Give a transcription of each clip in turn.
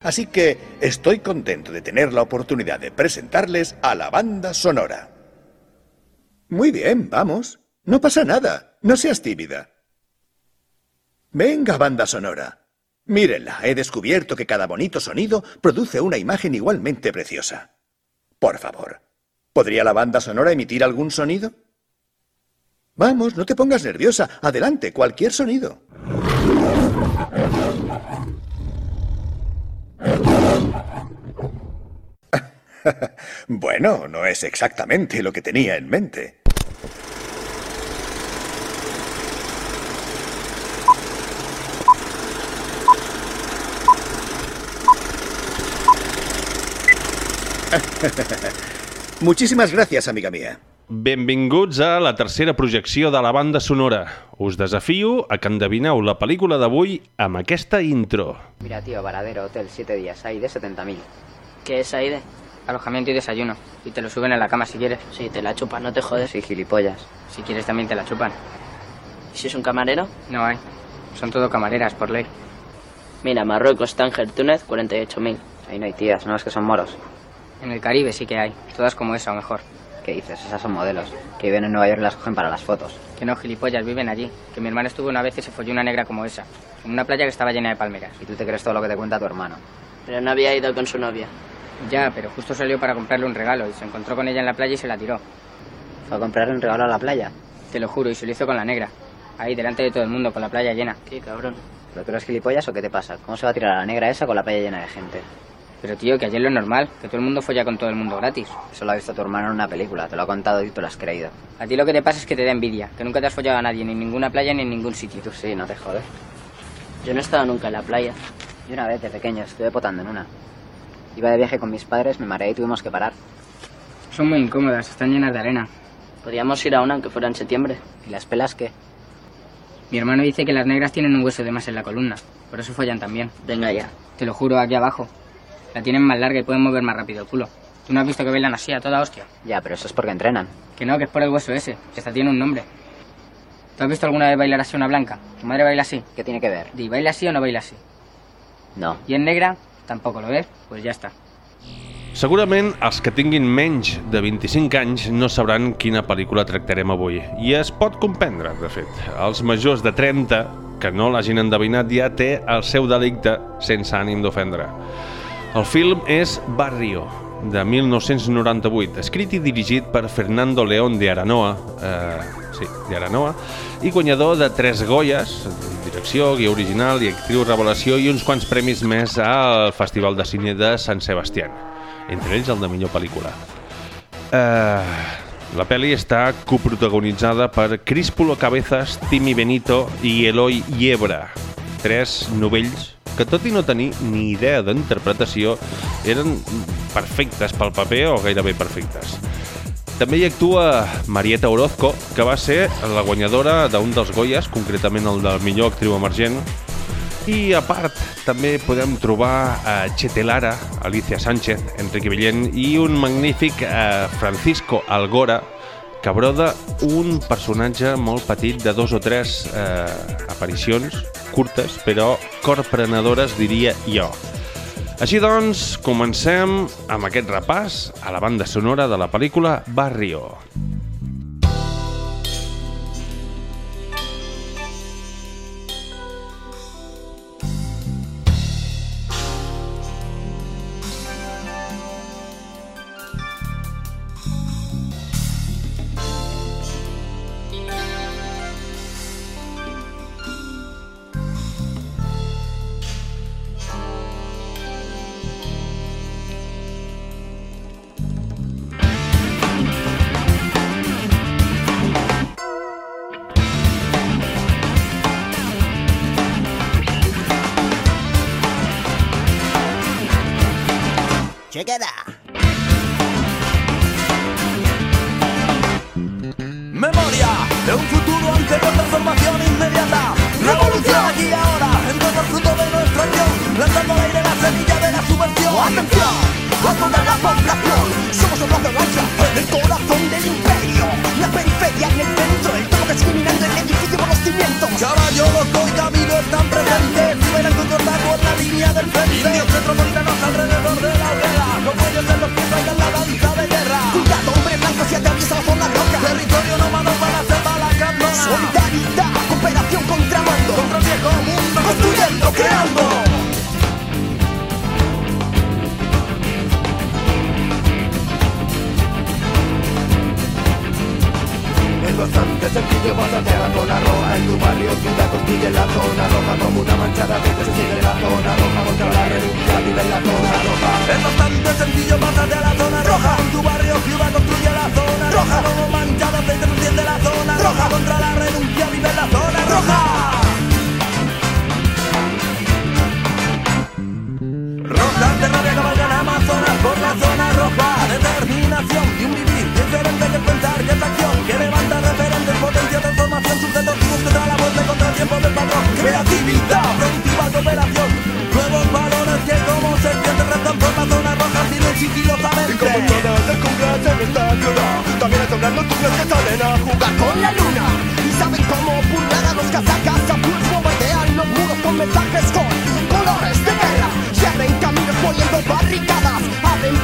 Así que estoy contento de tener la oportunidad de presentarles a la banda sonora. Muy bien, vamos. No pasa nada. No seas tímida. Venga, banda sonora. Mírenla, he descubierto que cada bonito sonido produce una imagen igualmente preciosa. Por favor, ¿podría la banda sonora emitir algún sonido? Vamos, no te pongas nerviosa. Adelante, cualquier sonido. bueno, no es exactamente lo que tenía en mente. Muchísimas gracias, amiga mía. Benvinguts a la tercera projecció de la banda sonora. Us desafio a que endevineu la pel·lícula d'avui amb aquesta intro. Mira, tío, Varadero, hotel, 7 días, ahí de 70.000. ¿Qué es Aide? Alojamiento y desayuno. Y te lo suben en la cama si quieres. Sí, te la chupan, no te jodes. Sí, gilipollas. Si quieres también te la chupan. ¿Y si es un camarero? No hay. Son todo camareras, por ley. Mira, Marruecos, Tánger, Túnez, 48.000. Ahí no hay tías, no es que son moros. En el Caribe sí que hay. Todas como esa o mejor. ¿Qué dices? Esas son modelos. Que viven en Nueva York y las cogen para las fotos. Que no, gilipollas, viven allí. Que mi hermano estuvo una vez y se folló una negra como esa. En una playa que estaba llena de palmeras. Y tú te crees todo lo que te cuenta tu hermano. Pero no había ido con su novia. Ya, pero justo salió para comprarle un regalo y se encontró con ella en la playa y se la tiró. ¿Fue a comprarle un regalo a la playa? Te lo juro, y se lo hizo con la negra. Ahí, delante de todo el mundo, con la playa llena. Qué cabrón. ¿Pero tú eres gilipollas o qué te pasa? ¿Cómo se va a tirar a la negra esa con la playa llena de gente? Pero tío, que ayer lo es normal, que todo el mundo folla con todo el mundo gratis. Eso lo ha visto tu hermano en una película, te lo ha contado y tú lo has creído. A ti lo que te pasa es que te da envidia, que nunca te has follado a nadie, ni en ninguna playa ni en ningún sitio. Tú sí, no te jodes. Yo no he estado nunca en la playa. Y una vez de pequeño estuve potando en una. Iba de viaje con mis padres, me mareé y tuvimos que parar. Son muy incómodas, están llenas de arena. Podríamos ir a una aunque fuera en septiembre. ¿Y las pelas qué? Mi hermano dice que las negras tienen un hueso de más en la columna, por eso follan también. Venga ya. Te lo juro, aquí abajo. La tienen más larga y pueden mover más rápido el culo. ¿Tú no has visto que bailan así a toda hostia? Ya, pero eso es porque entrenan. Que no, que es por el hueso ese, que esta tiene un nombre. ¿Tú has visto alguna vez bailar así una blanca? ¿Tu madre baila así? ¿Qué tiene que ver? Di, ¿baila así o no baila así? No. ¿Y en negra? Tampoco lo ves? Pues ya está. Segurament els que tinguin menys de 25 anys no sabran quina pel·lícula tractarem avui. I es pot comprendre, de fet. Els majors de 30, que no l'hagin endevinat, ja té el seu delicte sense ànim d'ofendre. El film és Barrio, de 1998, escrit i dirigit per Fernando León de Aranoa, eh, sí, de Aranoa, i guanyador de tres Goyes, direcció, guia original i actriu revelació i uns quants premis més al Festival de Cine de Sant Sebastián, entre ells el de millor pel·lícula. Eh, la pel·li està coprotagonitzada per Críspulo Cabezas, Timi Benito i Eloi Yebra, tres novells que tot i no tenir ni idea d'interpretació eren perfectes pel paper o gairebé perfectes. També hi actua Marieta Orozco, que va ser la guanyadora d'un dels Goyes, concretament el del millor actriu emergent. I a part també podem trobar a Chetelara, Alicia Sánchez, Enrique Villén i un magnífic eh, Francisco Algora, que broda un personatge molt petit de dos o tres eh, aparicions curtes, però corprenedores, diria jo. Així doncs, comencem amb aquest repàs a la banda sonora de la pel·lícula Barrio. Check it out.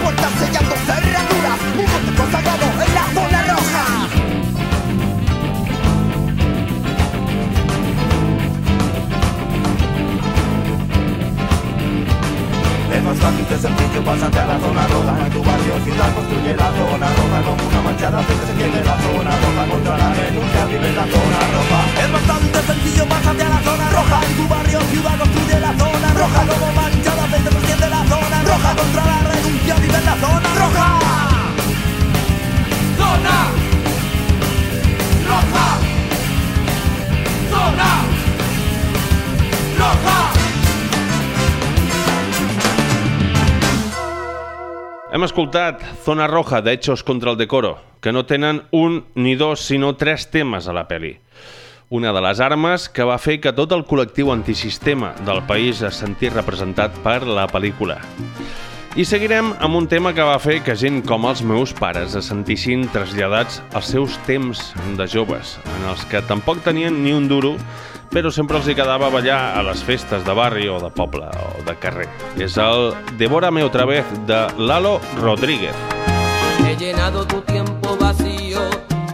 puertas se llaman escoltat Zona Roja de Hechos contra el Decoro, que no tenen un ni dos, sinó tres temes a la peli. Una de les armes que va fer que tot el col·lectiu antisistema del país es sentís representat per la pel·lícula. I seguirem amb un tema que va fer que gent com els meus pares es sentissin traslladats als seus temps de joves, en els que tampoc tenien ni un duro però sempre els agradava ballar a les festes de barri o de poble o de carrer. És el Devórame otra vez de Lalo Rodríguez. He llenado tu tiempo vacío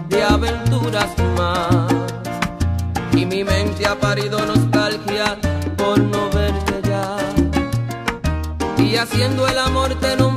de aventuras más y mi mente ha parido nostalgia por no verte ya y haciendo el amor te no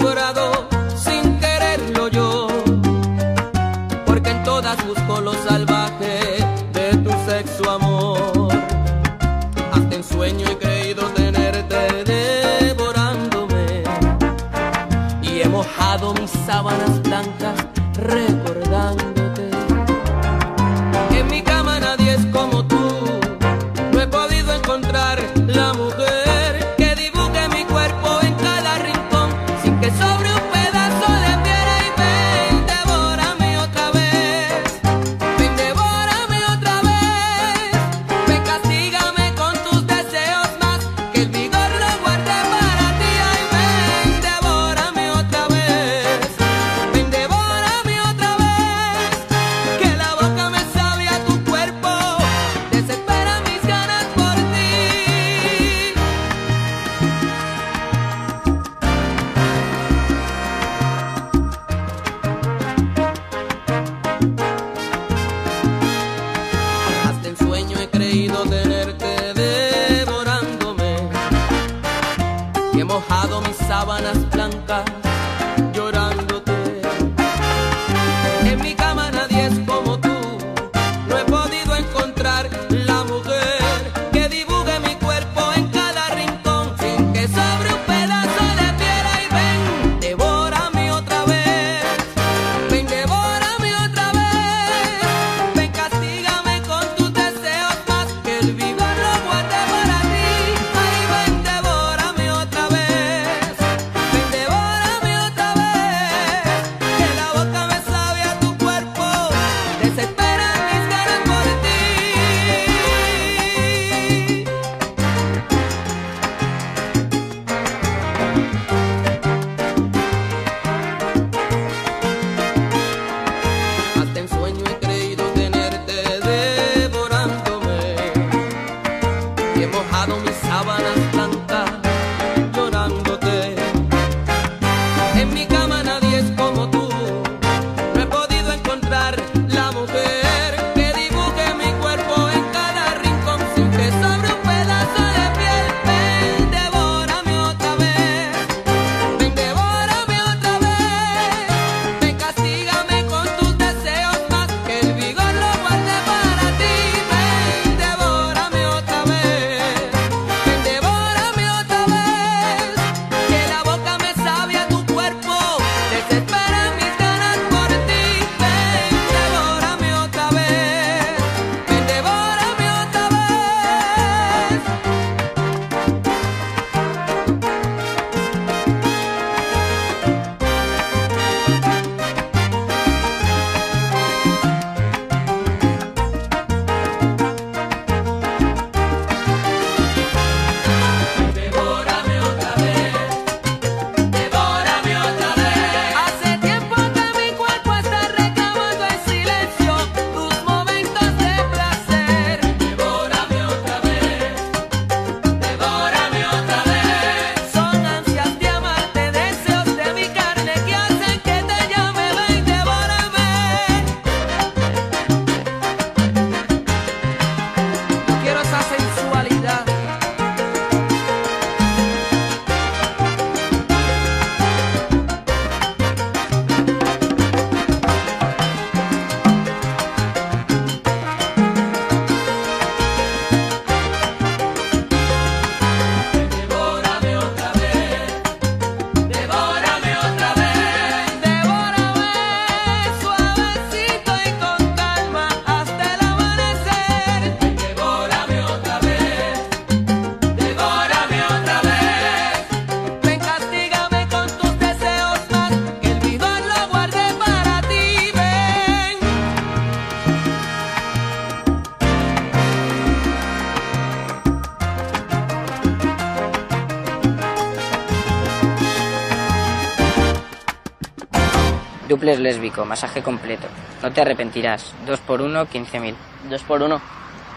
Duples lésbico, masaje completo. No te arrepentirás. Dos por uno, 15.000. Dos por uno.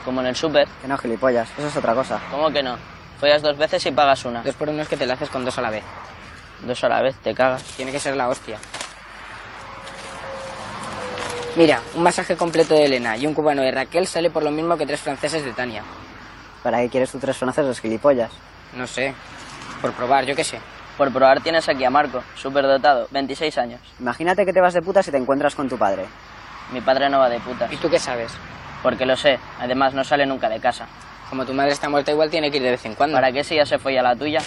Como en el súper. Que no, gilipollas. Eso es otra cosa. ¿Cómo que no? Follas dos veces y pagas una. Dos por uno es que te la haces con dos a la vez. Dos a la vez, te cagas. Tiene que ser la hostia. Mira, un masaje completo de Elena y un cubano de Raquel sale por lo mismo que tres franceses de Tania. ¿Para qué quieres tú tres franceses, gilipollas? No sé. Por probar, yo qué sé. Por probar tienes aquí a Marco, superdotado, 26 años. Imagínate que te vas de puta si te encuentras con tu padre. Mi padre no va de putas. ¿Y tú qué sabes? Porque lo sé. Además, no sale nunca de casa. Como tu madre está muerta, igual tiene que ir de vez en cuando. ¿Para qué si ya se fue a la tuya?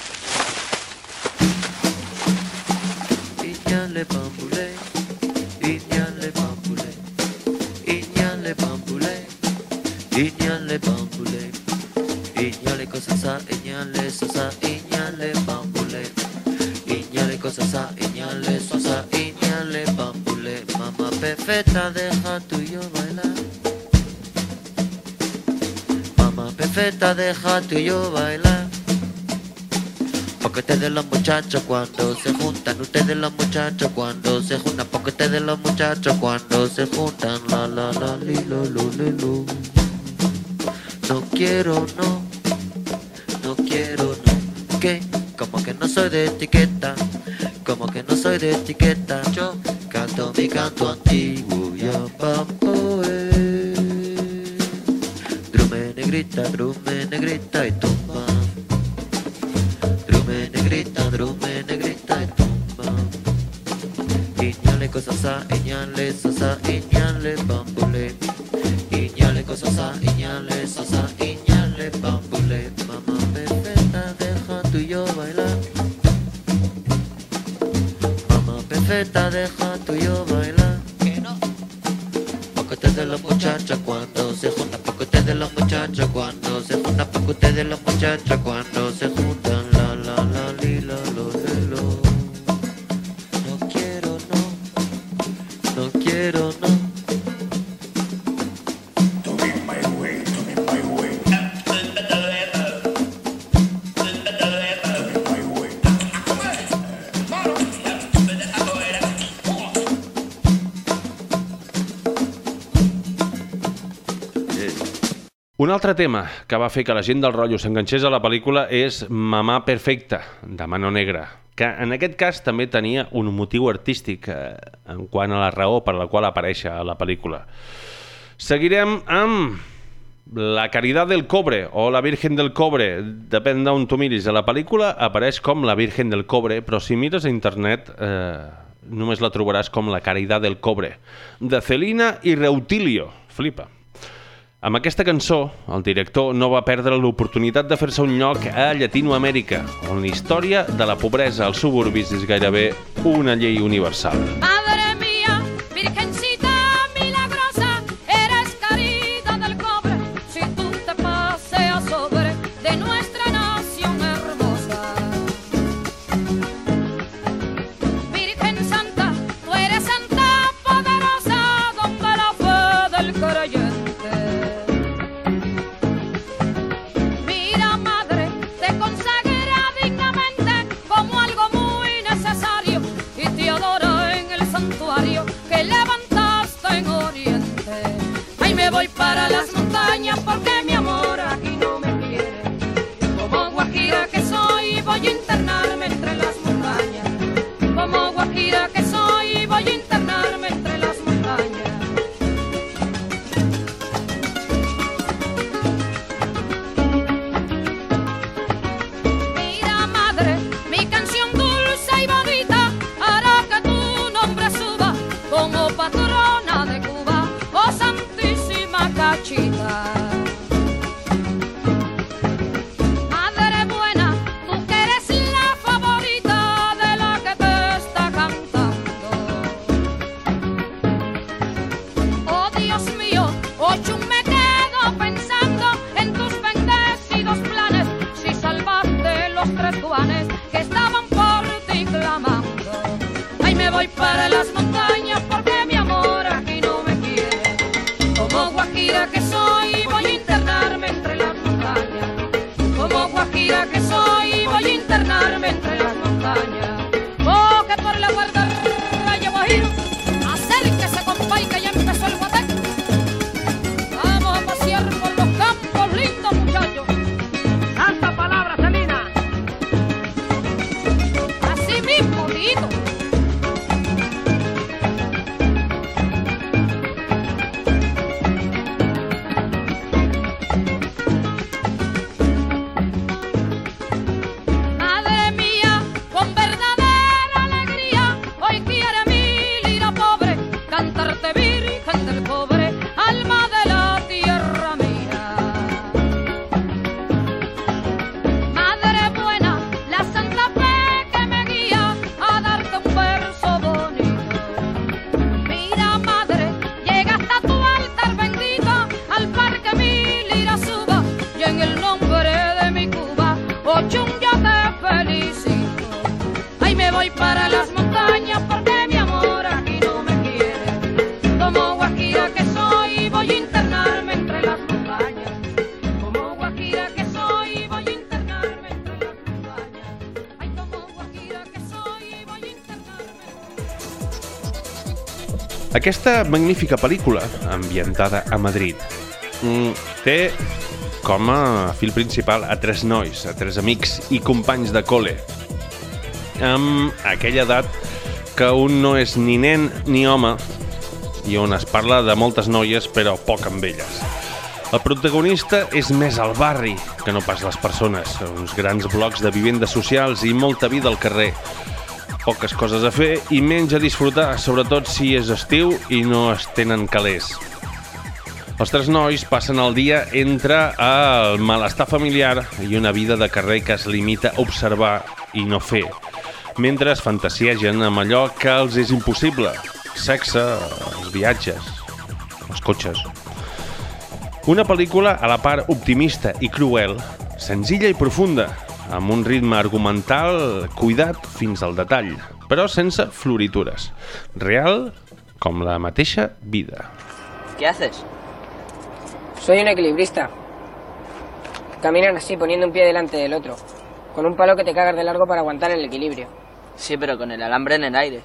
Cosa sa, ignale sosa, ignale bambule, mamá perfecta deja tuyo bailar. Mamá perfecta deja tuyo bailar. Porque ustedes los muchachos cuando se juntan, ustedes los muchachos cuando se juntan, porque ustedes los muchachos cuando se juntan, la la la li lo lo li, lo. No quiero no, no quiero no, que como que no soy de etiqueta, como que no soy de etiqueta, yo canto mi canto antiguo ya papoe. Drume negrita, drume negrita y tumba. Drume negrita, drume negrita y tumba. Iñale cosas a, iñale sosa, iñale bambule. Iñale cosas a, iñale sosa, iñale bambule. Deja tú y yo bailar. Que no. Porque ustedes los muchachos cuando se juntan, porque ustedes los muchachos cuando se juntan, porque ustedes los muchachos cuando se juntan, altre tema que va fer que la gent del rotllo s'enganxés a la pel·lícula és Mamà Perfecta, de Mano Negra, que en aquest cas també tenia un motiu artístic eh, en quant a la raó per la qual apareix a la pel·lícula. Seguirem amb la Caridad del Cobre o la Virgen del Cobre, depèn d'on tu miris. A la pel·lícula apareix com la Virgen del Cobre, però si mires a internet eh, només la trobaràs com la Caridad del Cobre, de Celina i Reutilio. Flipa. Amb aquesta cançó, el director no va perdre l'oportunitat de fer-se un lloc a Llatinoamèrica, on la història de la pobresa als suburbis és gairebé una llei universal. Madre Aquesta magnífica pel·lícula, ambientada a Madrid, mm, té com a fil principal a tres nois, a tres amics i companys de col·le, amb aquella edat que un no és ni nen ni home i on es parla de moltes noies però poc amb elles. El protagonista és més al barri que no pas les persones, uns grans blocs de vivendes socials i molta vida al carrer. Poques coses a fer i menys a disfrutar, sobretot si és estiu i no es tenen calés. Els tres nois passen el dia entre el malestar familiar i una vida de carrer que es limita a observar i no fer, mentre es fantasiegen amb allò que els és impossible, sexe, els viatges, els cotxes. Una pel·lícula a la part optimista i cruel, senzilla i profunda, amb un ritme argumental cuidat fins al detall, però sense floritures. Real com la mateixa vida. ¿Qué haces? Soy un equilibrista. Caminan así, poniendo un pie delante del otro. Con un palo que te cagas de largo para aguantar el equilibrio. Sí, pero con el alambre en el aire.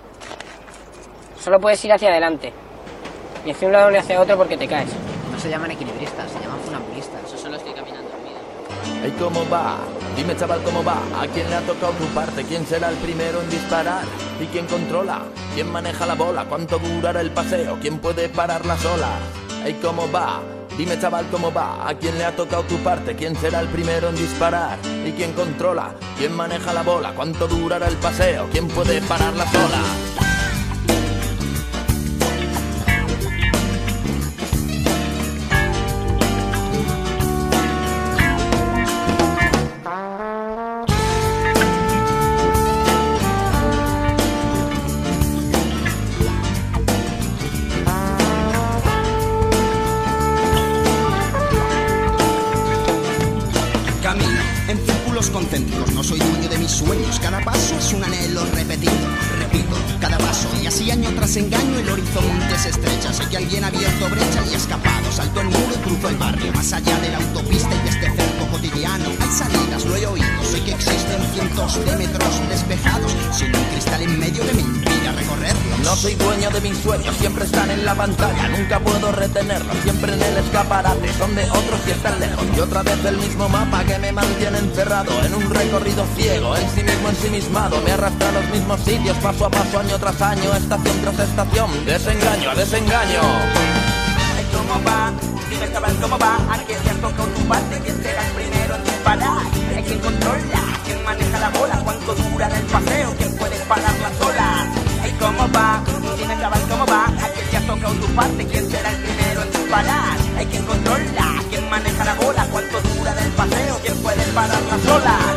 Solo puedes ir hacia adelante. Ni hacia un lado ni hacia otro porque te caes. No se llaman equilibristas, se llaman Ey, ¿cómo va? Dime, chaval, ¿cómo va? ¿A quién le ha tocado tu parte? ¿Quién será el primero en disparar? ¿Y quién controla? ¿Quién maneja la bola? ¿Cuánto durará el paseo? ¿Quién puede parar las olas? Ey, ¿cómo va? Dime, chaval, ¿cómo va? ¿A quién le ha tocado tu parte? ¿Quién será el primero en disparar? ¿Y quién controla? ¿Quién maneja la bola? ¿Cuánto durará el paseo? ¿Quién puede parar las olas? Círculos concéntricos, no soy dueño de mis sueños. Cada paso es un anhelo repetido, repito, cada paso. Y así año tras engaño el horizonte se estrecha. Sé que alguien ha abierto brecha y escapado. Salto el muro y cruzo el barrio. Más allá de la autopista y de este cerco cotidiano. Hay salidas, lo he oído. Sé que existen cientos de metros despejados. Sin un cristal en medio que impida recorrerlos. No soy dueño de mis sueños, siempre están en la pantalla, nunca puedo retenerlos, siempre en el escaparate, son de otros y están lejos. Y otra vez el mismo mapa que me mantiene encerrado en un recorrido ciego, en sí mismo ensimismado, me arrastra a los mismos sitios, paso a paso, año tras año, estación tras estación, desengaño a desengaño. ¿Cómo va? Dime, chaval, ¿cómo va? ¿A quién le has tocado tu parte? ¿Quién será el primero en disparar? ¿Hay quien controla? ¿Quién maneja la bola? ¿Cuánto dura el paseo? ¿Quién puede parar las olas? Ay, ¿cómo va? Dime, chaval, ¿cómo va? ¿A quién le has tocado parte? ¿Quién será el primero en disparar? ¿Hay quien controla? ¿Quién maneja la bola? ¿Cuánto dura el paseo? ¿Quién puede parar las olas?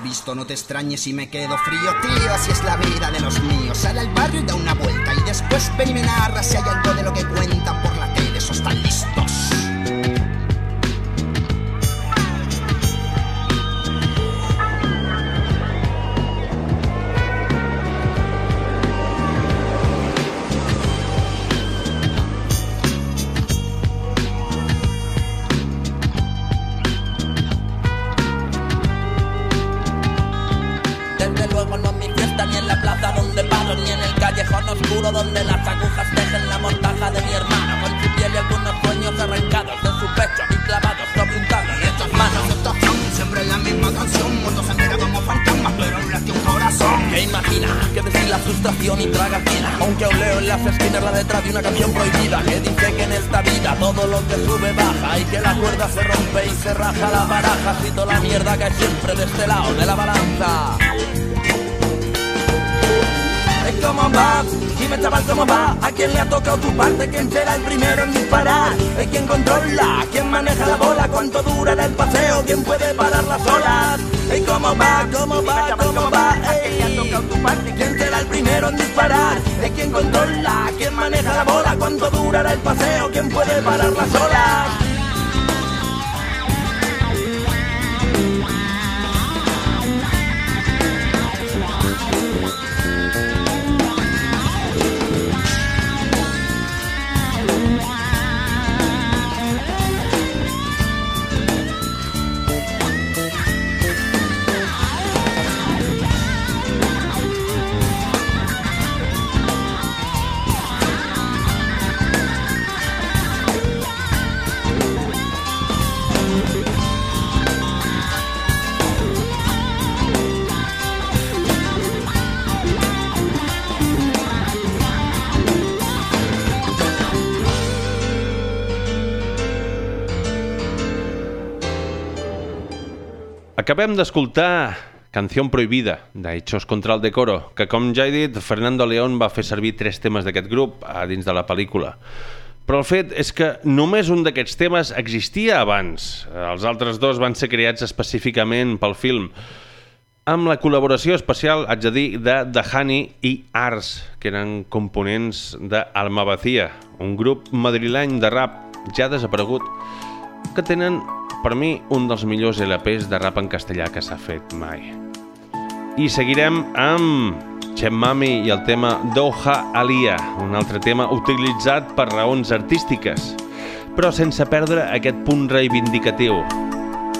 Visto, no te extrañes si me quedo frío, tío. Así es la vida de los míos. Sale al barrio y da una vuelta. Y después ven y me narra si hay algo de lo que cuentan por la tele. Esos tan listos. Imagina que destila frustración y traga tira Aunque aún leo en las esquinas la letra de una canción prohibida Que dice que en esta vida todo lo que sube baja Y que la cuerda se rompe y se raja la baraja Si toda la mierda cae siempre de este lado de la balanza ¿Cómo va? Dime chaval cómo va ¿A quién le ha tocado tu parte? ¿Quién será el primero en disparar? ¿Hay quién controla? ¿Quién maneja la bola? ¿Cuánto durará el paseo? ¿Quién puede parar las olas? Ey, ¿Cómo va? ¿Cómo va? ¿Cómo va? Ey, ¿Quién será el primero en disparar? ¿Hay quién controla? ¿Quién maneja la bola? ¿Cuánto durará el paseo? ¿Quién puede parar las olas? Acabem d'escoltar Canción Prohibida, de Hechos contra el Decoro, que com ja he dit, Fernando León va fer servir tres temes d'aquest grup a dins de la pel·lícula. Però el fet és que només un d'aquests temes existia abans. Els altres dos van ser creats específicament pel film, amb la col·laboració especial, haig de dir, de Honey i Ars, que eren components de Vacía, un grup madrileny de rap ja desaparegut, que tenen, per mi, un dels millors LPs de rap en castellà que s'ha fet mai. I seguirem amb Chem Mami i el tema Doha Alia, un altre tema utilitzat per raons artístiques, però sense perdre aquest punt reivindicatiu.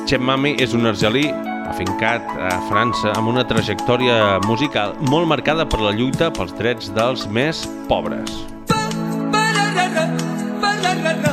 Chem Mami és un argelí afincat a França amb una trajectòria musical molt marcada per la lluita pels drets dels més pobres. Ba, ba, ra, ra, ba, ra, ra, ra.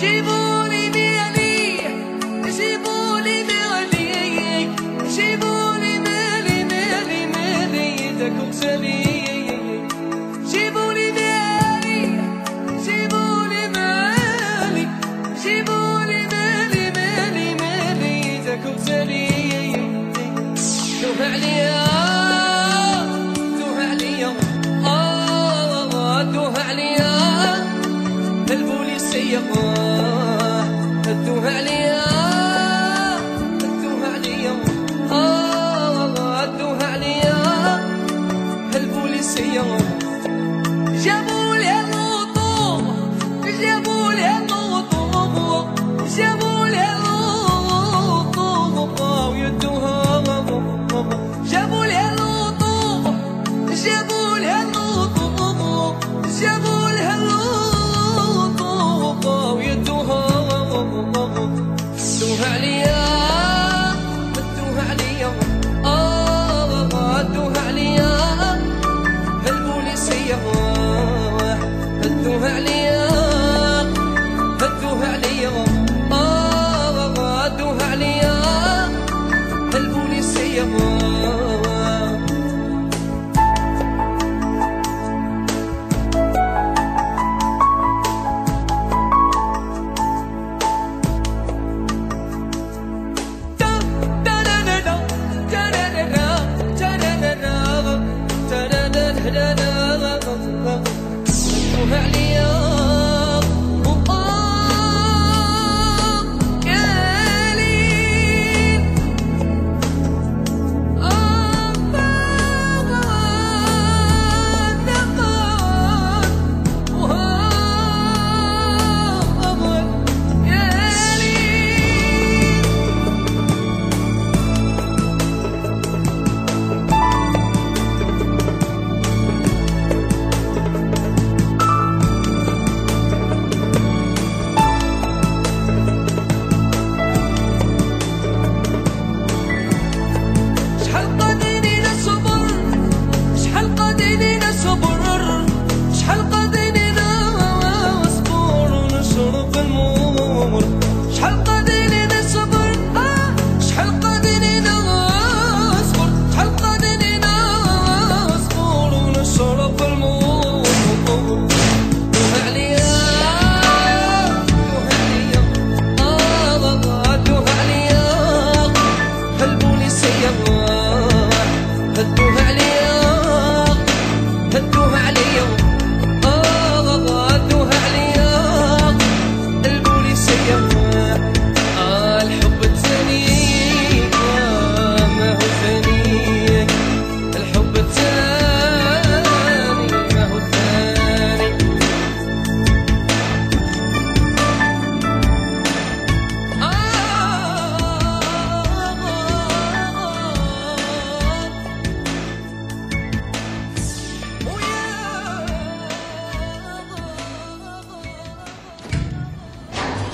She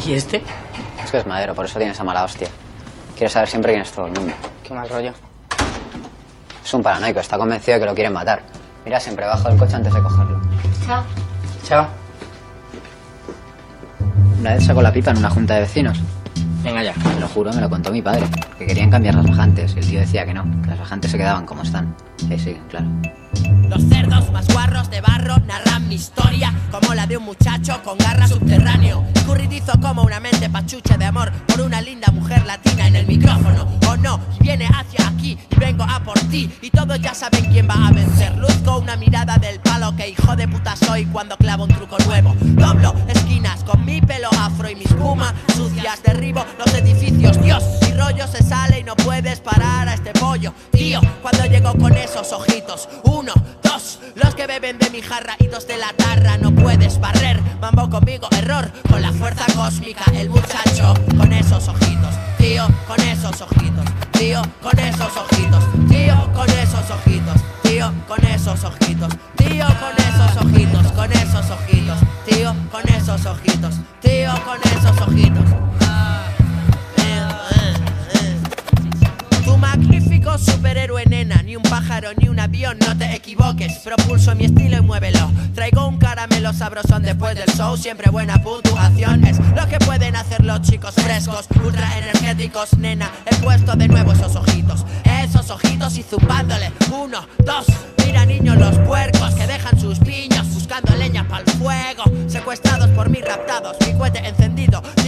¿Y este? Es que es madero, por eso tiene esa mala hostia. Quiere saber siempre quién es todo el mundo. Qué mal rollo. Es un paranoico, está convencido de que lo quieren matar. Mira siempre bajo del coche antes de cogerlo. Chao. Chao. Una vez sacó la pipa en una junta de vecinos. Venga ya. Te lo juro, me lo contó mi padre. Que querían cambiar las bajantes y el tío decía que no, que las bajantes se quedaban como están. Sí, sí, claro. Los cerdos más guarros de barro narran mi historia como la de un muchacho con garra subterráneo. Escurridizo como una mente pachucha de amor por una linda mujer latina en el micrófono. O no, y viene hacia aquí y vengo a por ti. Y todos ya saben quién va a vencer. Luzco una mirada del palo que hijo de puta soy cuando clavo un truco nuevo. Doblo esquinas con mi pelo afro y mis espuma sucias. Derribo los edificios. Dios, mi rollo se sale y no puedes parar a este pollo. Tío, cuando llego con esos ojitos. Uno, los que beben de mi jarra y dos de la tarra. No puedes barrer. Mambo conmigo, error. Con la fuerza cósmica, el muchacho con esos ojitos. Tío, con esos ojitos. Tío, con esos ojitos. Tío, con esos ojitos. Tío, con esos ojitos. Tío, con esos ojitos. Con esos ojitos. Tío, con esos ojitos. Tío, con esos ojitos. Tu superhéroe nena, ni un pájaro ni un avión, no te equivoques. Propulso mi estilo y muévelo. Traigo un caramelo sabrosón después del show, siempre buena puntuación. Es lo que pueden hacer los chicos frescos, ultra energéticos, nena. He puesto de nuevo esos ojitos, esos ojitos y zumbándole. Uno, dos, mira niños los puercos que dejan sus piños buscando leña para el fuego. Secuestrados por mí raptados, mi cohete encendido.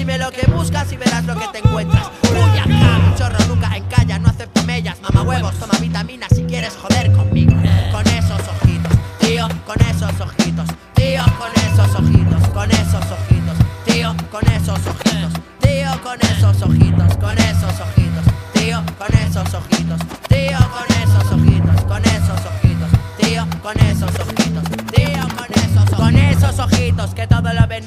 Dime lo que buscas y verás lo que te encuentras. Uy, acá, chorro nunca encalla, no acepto mellas. Mama huevos, toma vitaminas si quieres joder conmigo. Con esos ojitos, tío, con esos ojitos. Tío, con esos ojitos, con esos ojitos. Tío, con esos ojitos. Tío, con esos ojitos, con esos ojitos. Tío, con esos ojitos. Tío, con esos ojitos, con esos ojitos. Tío, con esos ojitos. Tío, con esos Con esos ojitos que todo lo ven,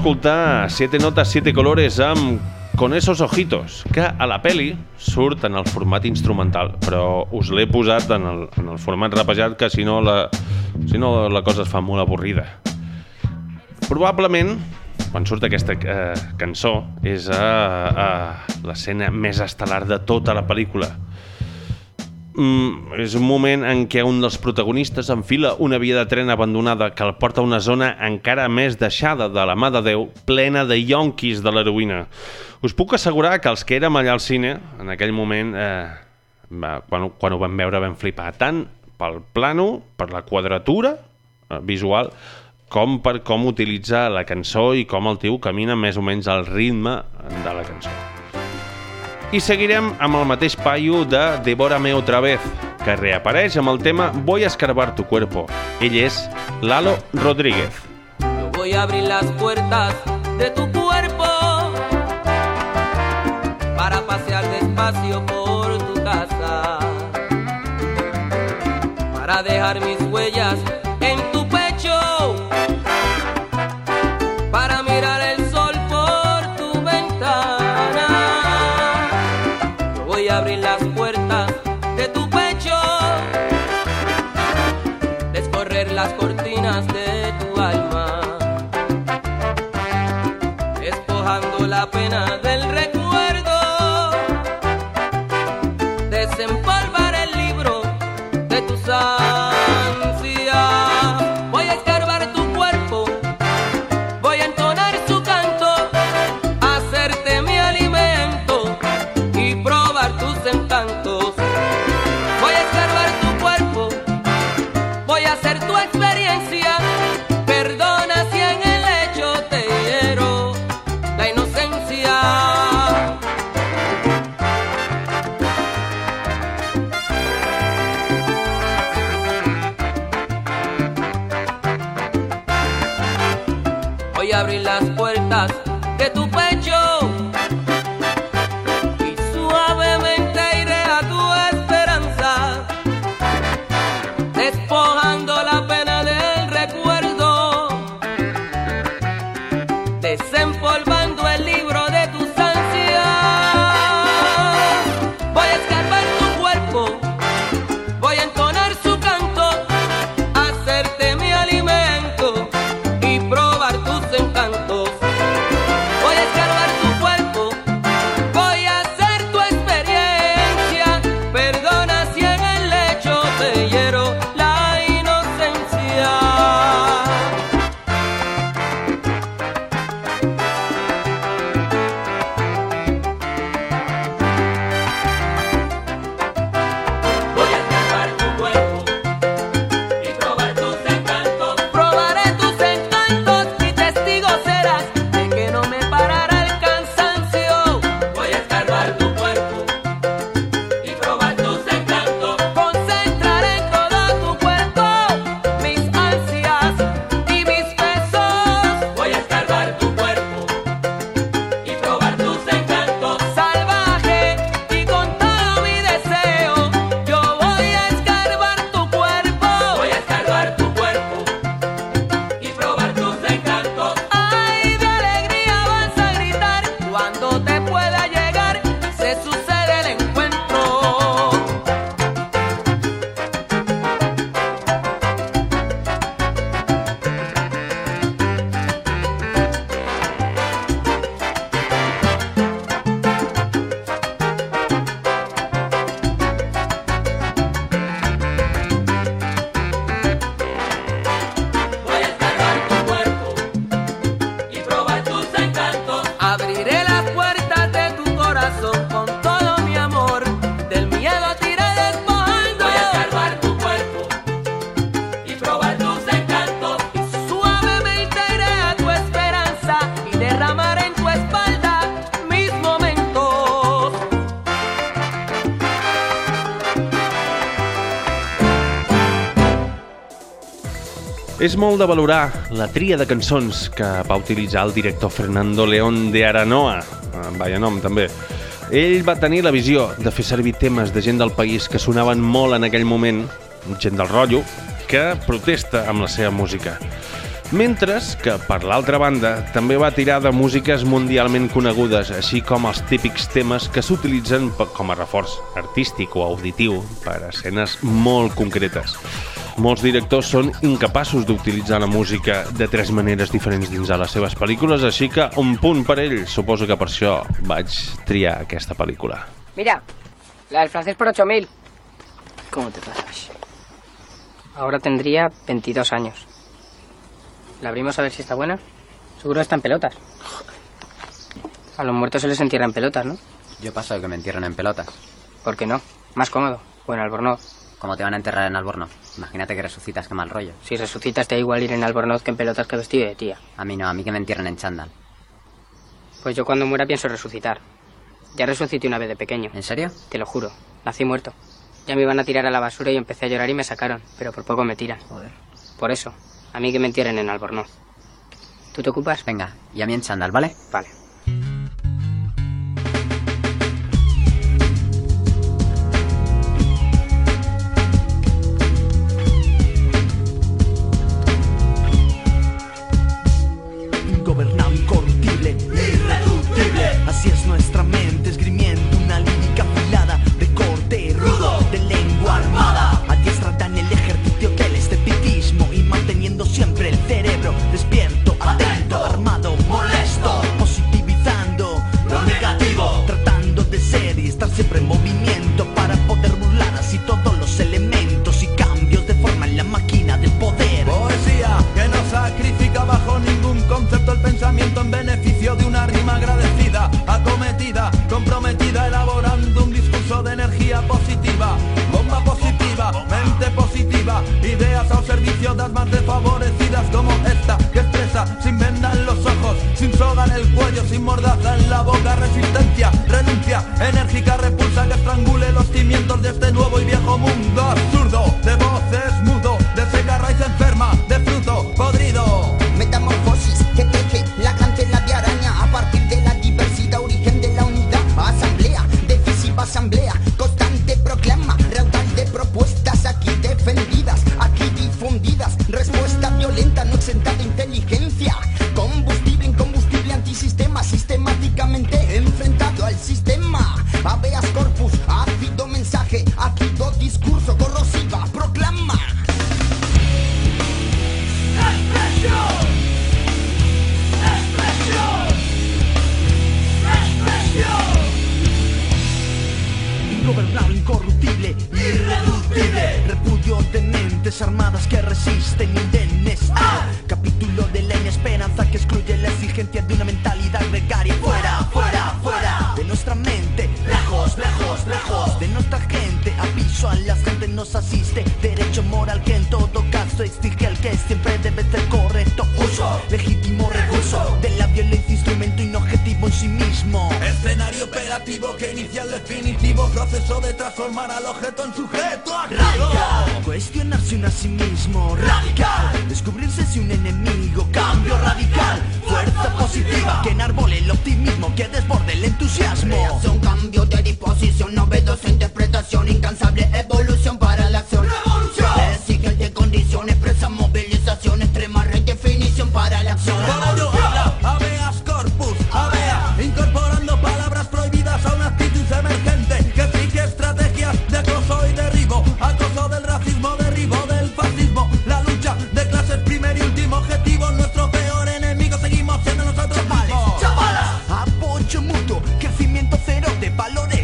D'escoltar Siete notes, siete colores amb Con esos ojitos, que a la peli surt en el format instrumental, però us l'he posat en el, en el format rapejat, que si no, la, si no la cosa es fa molt avorrida. Probablement, quan surt aquesta eh, cançó, és a, a l'escena més estel·lar de tota la pel·lícula. Mm, és un moment en què un dels protagonistes enfila una via de tren abandonada que el porta a una zona encara més deixada de la mà de Déu, plena de yonquis de l'heroïna. Us puc assegurar que els que érem allà al cine, en aquell moment, eh, quan, quan ho vam veure vam flipar tant pel plano, per la quadratura eh, visual, com per com utilitza la cançó i com el tio camina més o menys al ritme de la cançó. I seguirem amb el mateix Devórame otra vez, que reapareix amb el tema Voy a escarbar tu cuerpo. Ell és Lalo Rodríguez. Yo voy a abrir las puertas de tu cuerpo para pasear despacio por tu casa, para dejar mis huellas És molt de valorar la tria de cançons que va utilitzar el director Fernando León de Aranoa. Vaya nom, també. Ell va tenir la visió de fer servir temes de gent del país que sonaven molt en aquell moment, gent del rotllo, que protesta amb la seva música. Mentre que, per l'altra banda, també va tirar de músiques mundialment conegudes, així com els típics temes que s'utilitzen com a reforç artístic o auditiu per a escenes molt concretes. Molts directors són incapaços d'utilitzar la música de tres maneres diferents dins de les seves pel·lícules, així que un punt per ell. Suposo que per això vaig triar aquesta pel·lícula. Mira, la del francés por 8000. ¿Cómo te pasas? Ahora tendría 22 años. ¿La abrimos a ver si está buena? Seguro está en pelotas. A los muertos se les entierra en pelotas, ¿no? Yo paso de que me entierren en pelotas. ¿Por qué no? Más cómodo. O en albornoz. ¿Cómo te van a enterrar en Albornoz? Imagínate que resucitas, qué mal rollo. Si resucitas te da igual ir en albornoz que en pelotas que vestido de tía. A mí no, a mí que me entierren en chándal. Pues yo cuando muera pienso resucitar. Ya resucité una vez de pequeño. ¿En serio? Te lo juro. Nací muerto. Ya me iban a tirar a la basura y empecé a llorar y me sacaron. Pero por poco me tiran. Joder. Por eso. A mí que me entierren en albornoz. ¿Tú te ocupas? Venga, y a mí en chándal, ¿vale? Vale. Sin venda en los ojos, sin soga en el cuello, sin mordaza en la boca, resistencia, renuncia, enérgica repulsa que estrangule los cimientos de este nuevo y viejo mundo absurdo, de voces crecimiento cero de valores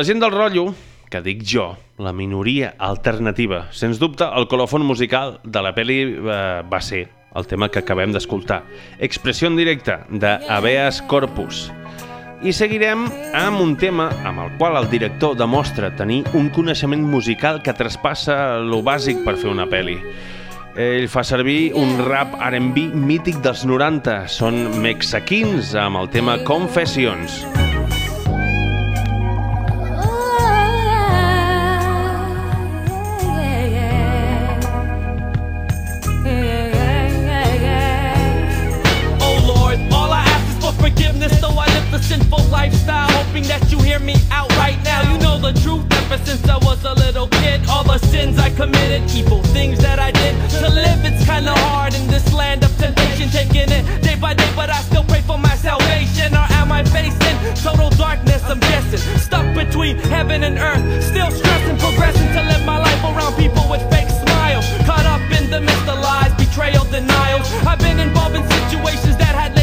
la gent del rotllo, que dic jo, la minoria alternativa, sens dubte el colofon musical de la pel·li eh, va ser el tema que acabem d'escoltar. Expressió en directe de Habeas Corpus. I seguirem amb un tema amb el qual el director demostra tenir un coneixement musical que traspassa lo bàsic per fer una pel·li. Ell fa servir un rap R&B mític dels 90. Són mexaquins amb el tema Confessions. Oh sinful lifestyle, hoping that you hear me out right now. You know the truth, ever since I was a little kid, all the sins I committed, evil things that I did. To live, it's kinda hard in this land of temptation, taking it day by day, but I still pray for my salvation. Or am I facing total darkness? I'm guessing, stuck between heaven and earth, still stressing, progressing to live my life around people with fake smiles, caught up in the midst of lies, betrayal, denials. I've been involved in situations that had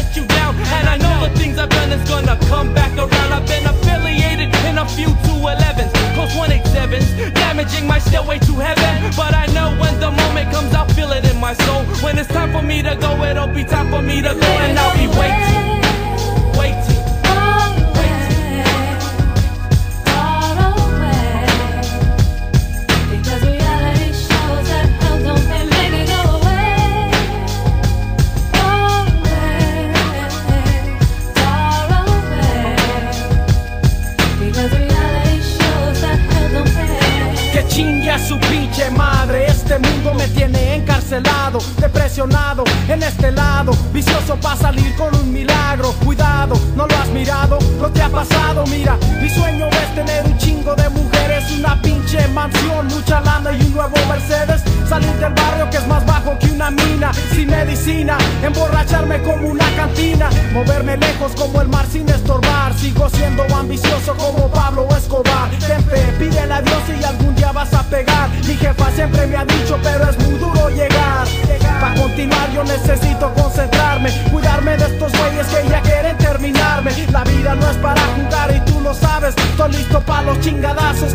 and I know the things I've done is gonna come back around. I've been affiliated in a few 211s, close 187s, damaging my stairway to heaven. But I know when the moment comes, I'll feel it in my soul. When it's time for me to go, it'll be time for me to go, and I'll be waiting, waiting. Encarcelado, depresionado en este lado. Vicioso para salir con un milagro. Cuidado, no lo has mirado, no te ha pasado. Mira, mi sueño es tener un chingo de mujeres, una pinche mansión, mucha lana y un nuevo Mercedes. Salir del barrio que es más bajo que una mina, sin medicina. Emborracharme como una cantina, moverme lejos como el mar sin estorbar. Sigo siendo ambicioso como Pablo Escobar. Siempre pídele a Dios y algún día vas a pegar. Mi jefa siempre me ha dicho, pero es muy duro llegar. Para continuar yo necesito concentrarme, cuidarme de estos güeyes que ya quieren terminarme. La vida no es para jugar y tú lo sabes. Estoy listo para los chingadazos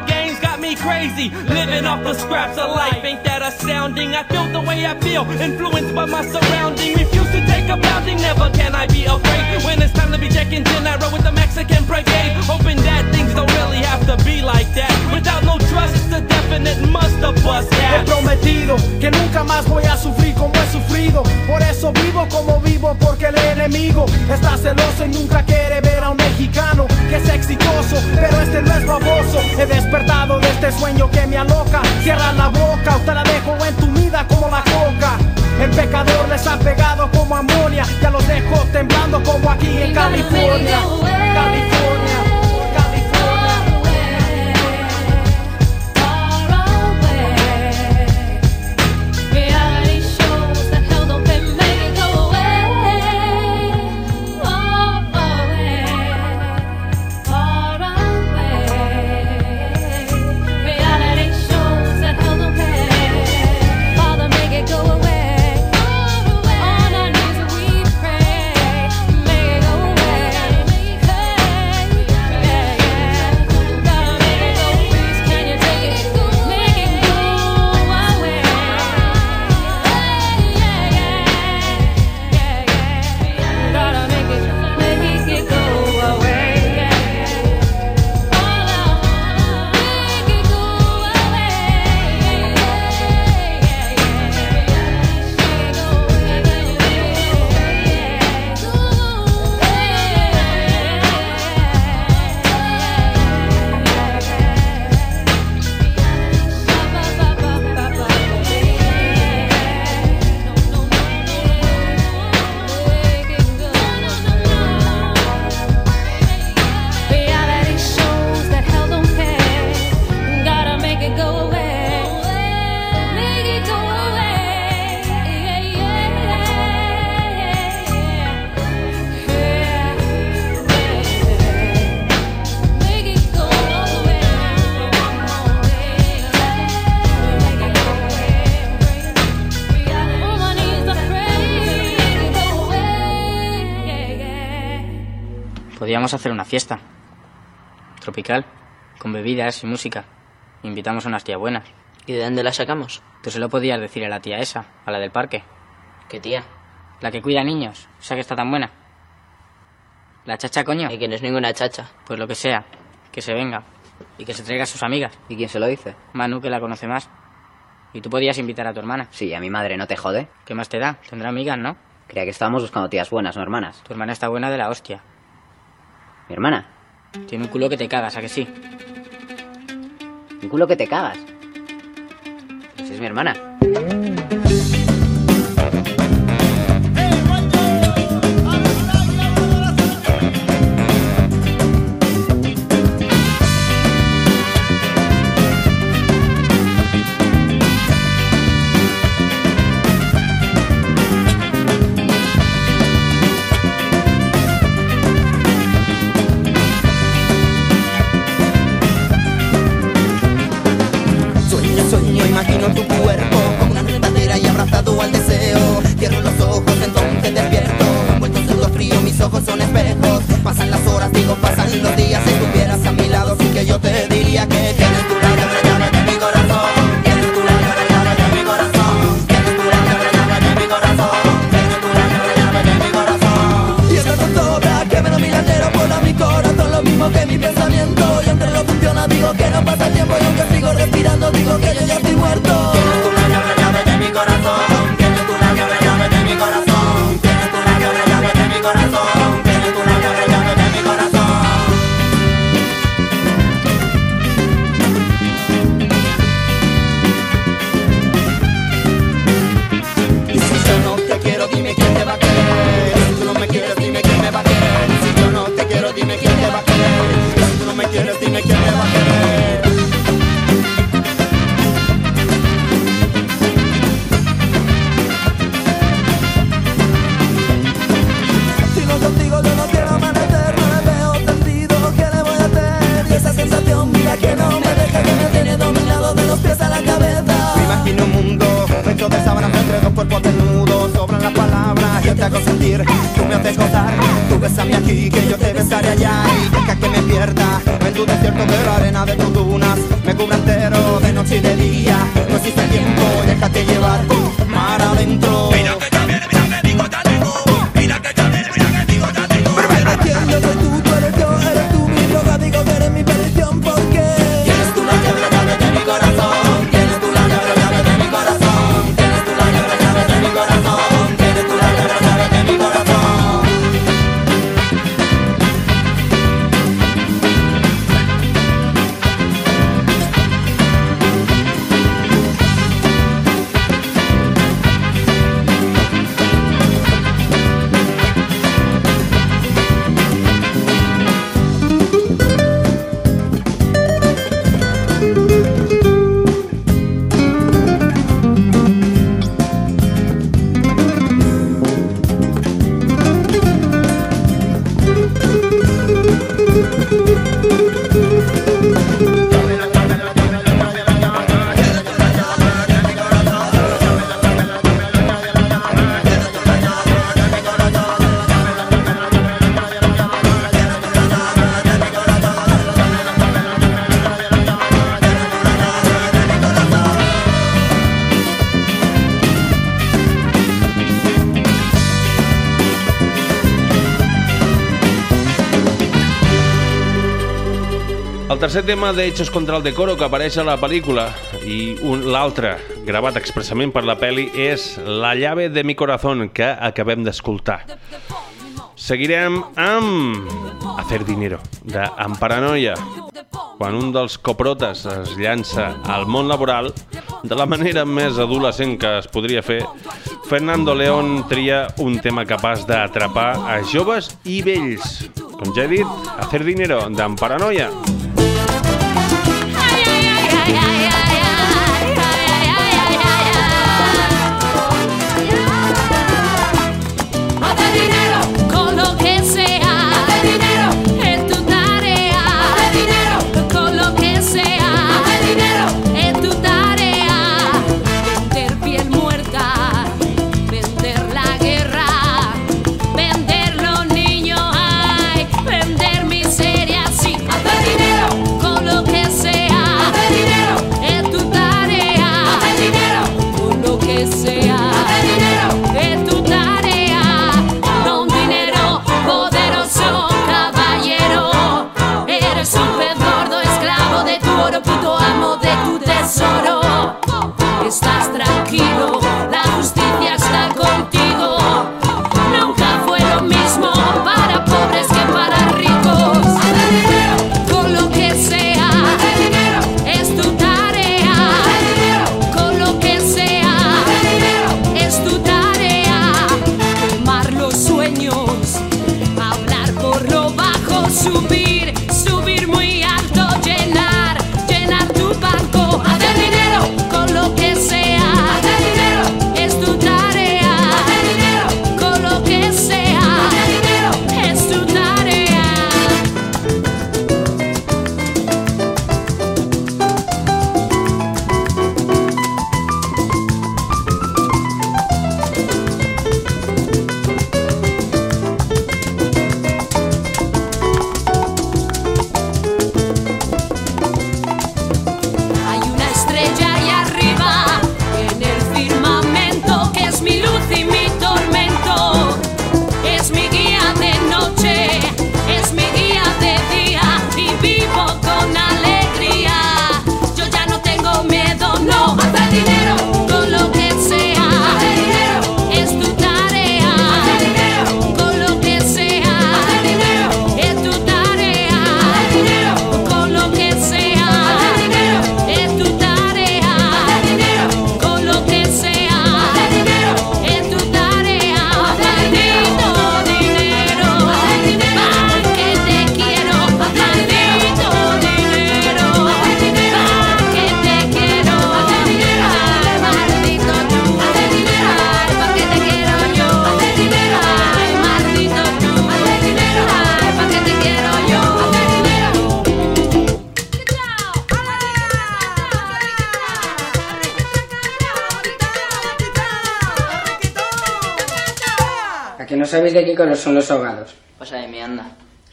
crazy. Living off the scraps of life, ain't that astounding? I feel the way I feel, influenced by my surrounding. Refuse to take a pounding, never can I be afraid. When it's time to be checking in, I with the Mexican brigade. Hoping that things don't really have to be like that. Without no trust, it's a definite must to bust He caps. prometido que nunca más voy a sufrir como he sufrido. Por eso vivo como vivo, porque el enemigo está celoso y nunca quiere ver a un mexicano que es exitoso, pero este no es baboso. He despertado de este sueño que me aloca. Cierra la boca, o te la dejo entumida como la coca. El pecador les ha pegado como amonia, ya los dejo temblando como aquí en California. California. Podríamos hacer una fiesta. Tropical, con bebidas y música. Invitamos a unas tías buenas. ¿Y de dónde la sacamos? Tú se lo podías decir a la tía esa, a la del parque. ¿Qué tía? La que cuida niños, esa que está tan buena. La chacha, coño. Y que no es ninguna chacha. Pues lo que sea, que se venga. Y que se traiga a sus amigas. ¿Y quién se lo dice? Manu, que la conoce más. Y tú podías invitar a tu hermana. Sí, a mi madre no te jode. ¿Qué más te da? Tendrá amigas, ¿no? Creía que estábamos buscando tías buenas, no hermanas. Tu hermana está buena de la hostia. ¿Mi hermana? Tiene un culo que te cagas, ¿a que sí? Un culo que te cagas. Pues es mi hermana. tercer tema de Hechos contra el Decoro que apareix a la pel·lícula i l'altre, gravat expressament per la pel·li, és La llave de mi corazón, que acabem d'escoltar. Seguirem amb Hacer Dinero, de Amparanoia, quan un dels coprotes es llança al món laboral de la manera més adolescent que es podria fer, Fernando León tria un tema capaç d'atrapar a joves i vells. Com ja he dit, Hacer Dinero, d'Amparanoia. Paranoia. yeah. No sabéis de qué color son los ahogados. Pasa de mi anda.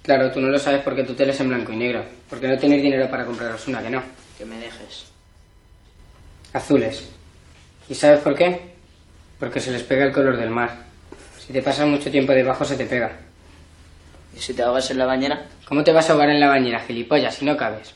Claro, tú no lo sabes porque tú te lees en blanco y negro. Porque no tenéis dinero para compraros una, que no. Que me dejes. Azules. ¿Y sabes por qué? Porque se les pega el color del mar. Si te pasas mucho tiempo debajo se te pega. ¿Y si te ahogas en la bañera? ¿Cómo te vas a ahogar en la bañera, gilipollas, si no cabes?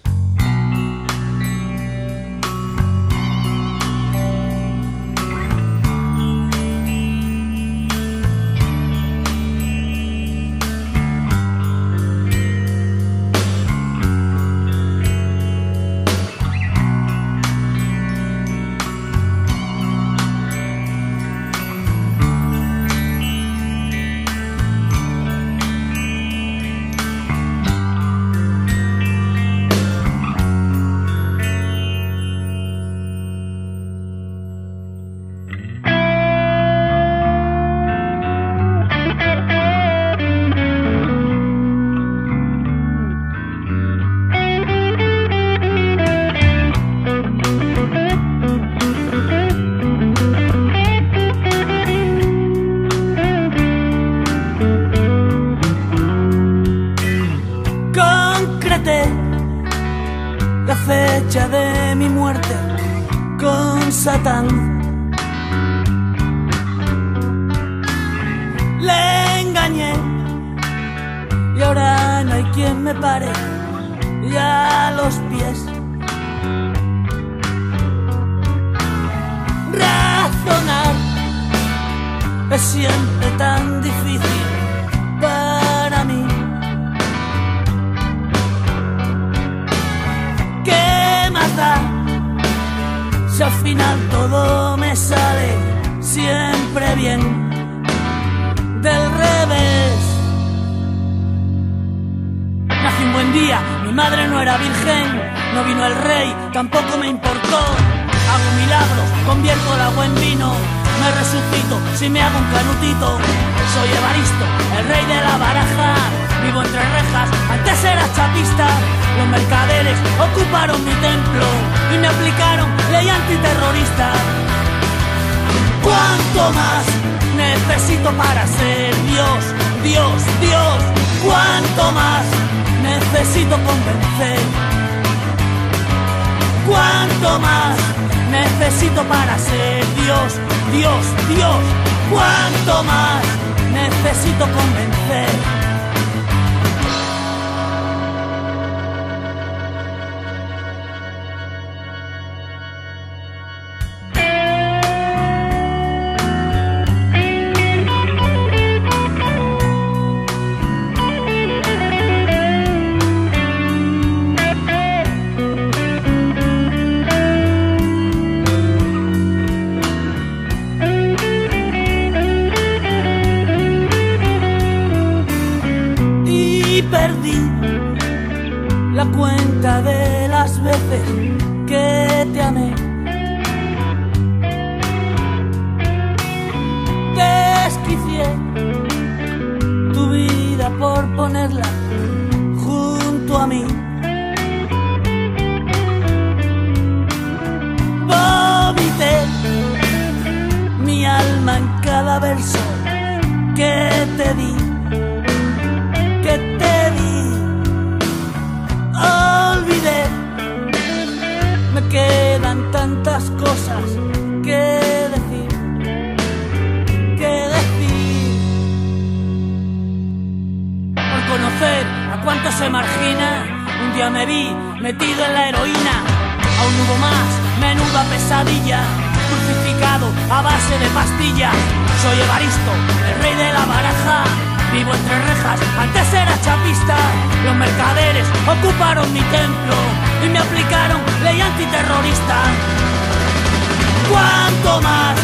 Mi madre no era virgen, no vino el rey, tampoco me importó. Hago milagros, convierto el agua en vino, me resucito si me hago un canutito. Soy Evaristo, el rey de la baraja, vivo entre rejas, antes era chapista. Los mercaderes ocuparon mi templo y me aplicaron ley antiterrorista. ¿Cuánto más necesito para ser Dios, Dios, Dios? ¿Cuánto más necesito convencer? ¿Cuánto más necesito para ser Dios, Dios, Dios? ¿Cuánto más necesito convencer? Más, menuda pesadilla, crucificado a base de pastilla. Soy Evaristo, el rey de la baraja. Vivo entre rejas, antes era chapista. Los mercaderes ocuparon mi templo y me aplicaron ley antiterrorista. ¿Cuánto más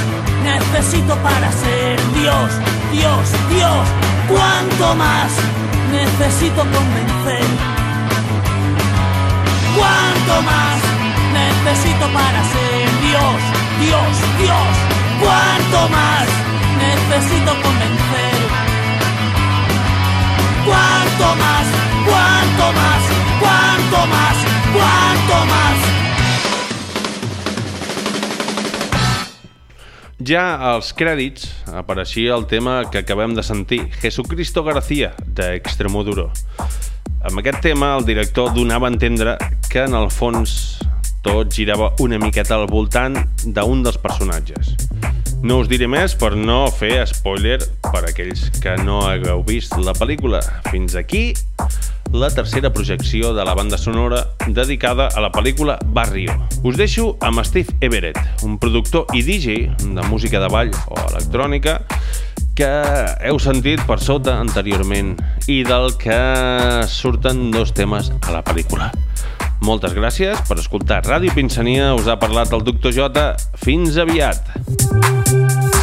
necesito para ser Dios, Dios, Dios? ¿Cuánto más necesito convencer? ¿Cuánto más necesito para ser Dios, Dios, Dios? ¿Cuánto más necesito convencer? ¿Cuánto más? ¿Cuánto más? ¿Cuánto más? ¿Cuánto más? Ja als crèdits apareixia el tema que acabem de sentir, Jesucristo García, d'Extremoduro. Amb aquest tema, el director donava a entendre que, en el fons, tot girava una miqueta al voltant d'un dels personatges. No us diré més per no fer spoiler per aquells que no hagueu vist la pel·lícula. Fins aquí la tercera projecció de la banda sonora dedicada a la pel·lícula Barrio. Us deixo amb Steve Everett, un productor i DJ de música de ball o electrònica que heu sentit per sota anteriorment i del que surten dos temes a la pel·lícula. Moltes gràcies per escoltar Ràdio Pinsania, us ha parlat el Doctor J. Fins aviat!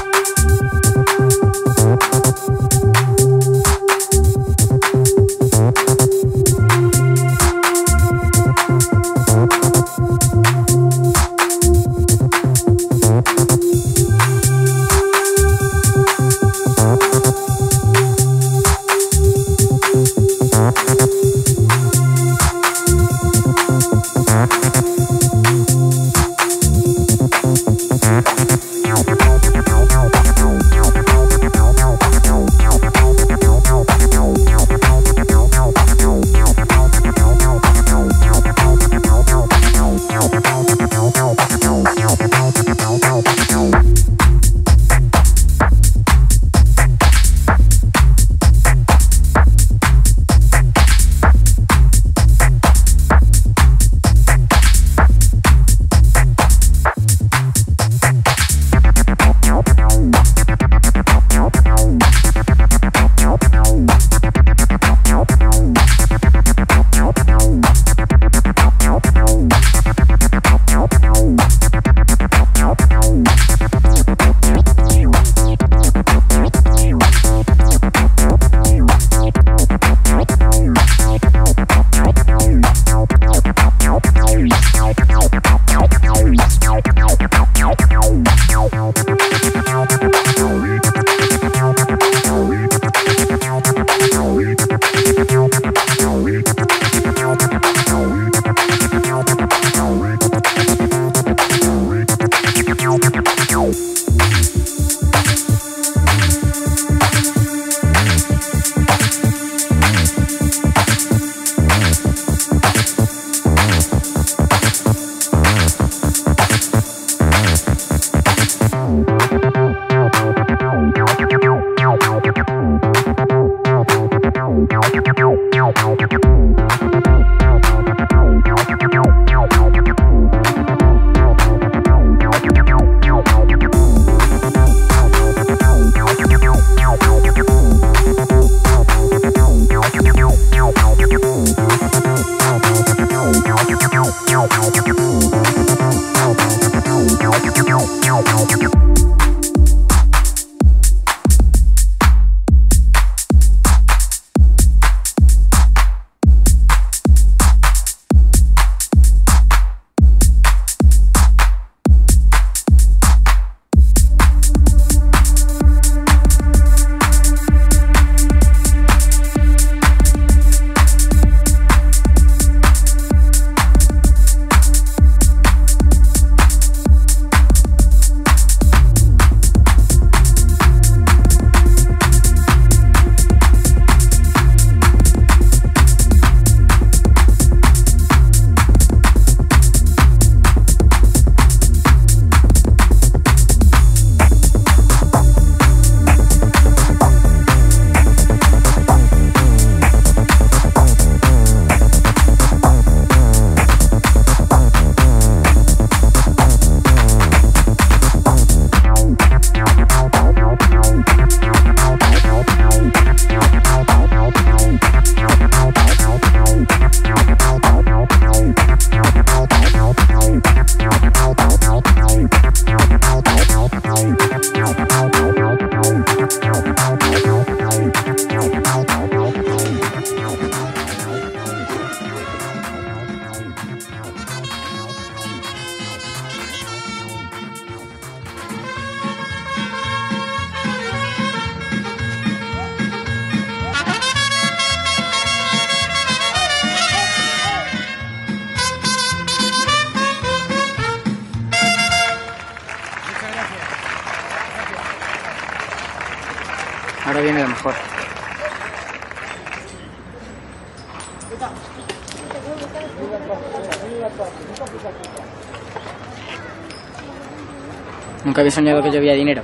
¿Nunca había soñado que llovía dinero?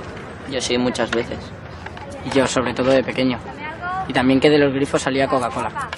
Yo sí, muchas veces. Y yo, sobre todo de pequeño. Y también que de los grifos salía Coca-Cola.